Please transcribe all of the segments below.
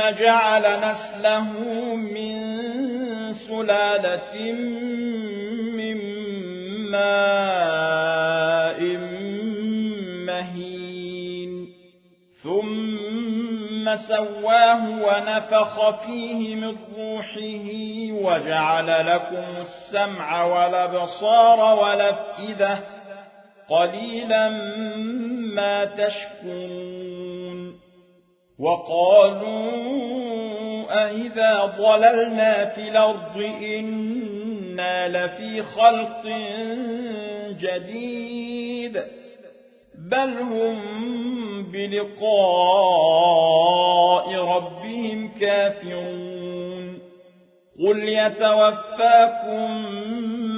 جعل نسله من سلالة من ماء مهين. ثم سواه ونفخ فيه من روحه وجعل لكم السمع والأبصار والأفئدة قليلا ما تشكرون. وقالوا أئذا ضللنا في الأرض إنا لفي خلق جديد بل هم بلقاء ربهم كافرون قل يتوفاكم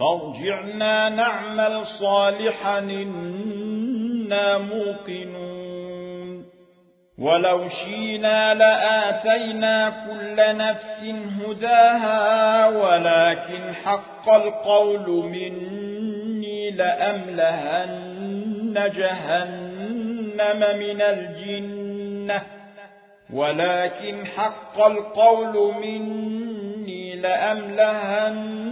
فارجعنا نعمل صالحا إنا موقنون. ولو شينا لآتينا كل نفس هداها ولكن حق القول مني لأملهن جهنم من الجنة. ولكن حق القول مني لأملهن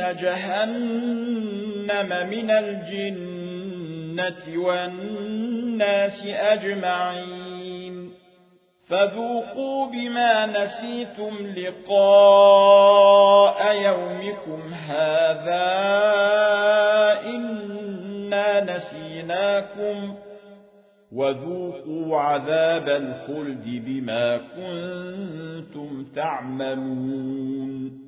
جهنم من الجنة والناس أجمعين. فذوقوا بما نسيتم لقاء يومكم هذا إنا نسيناكم. وذوقوا عذاب الخلد بما كنتم تعملون.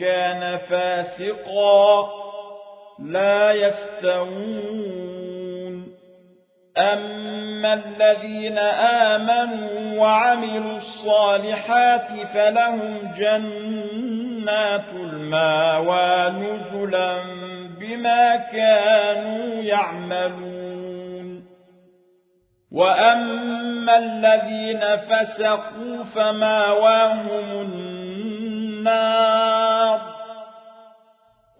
كان فاسقا لا يستوون. أما الذين آمنوا وعملوا الصالحات فلهم جنات الماوى نزلا بما كانوا يعملون. وأما الذين فسقوا فماواهم النار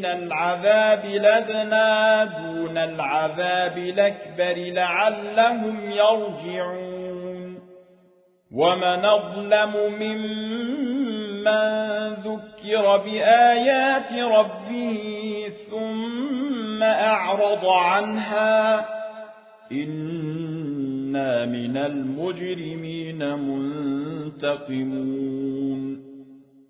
من العذاب لدنا دون العذاب الأكبر لعلهم يرجعون. ومن أظلم ممن ذكر بآيات ربه ثم أعرض عنها إنا من المجرمين منتقمون.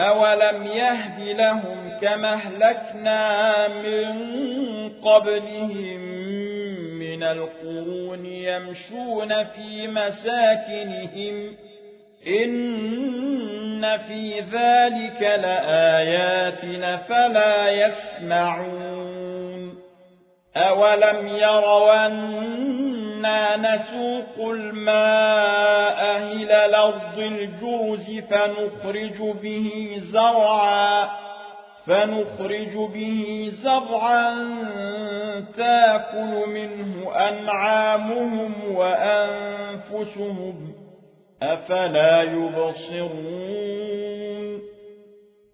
أولم يهد لهم كما اهلكنا من قبلهم من القرون يمشون في مساكنهم إن في ذلك لآيات فلا يسمعون أولم يروا أنا نسوق الماء إلى الأرض الجوز فنخرج به زرعا فنخرج به زرعا تاكل منه أنعامهم وأنفسهم أفلا يبصرون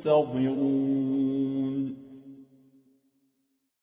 منتظرون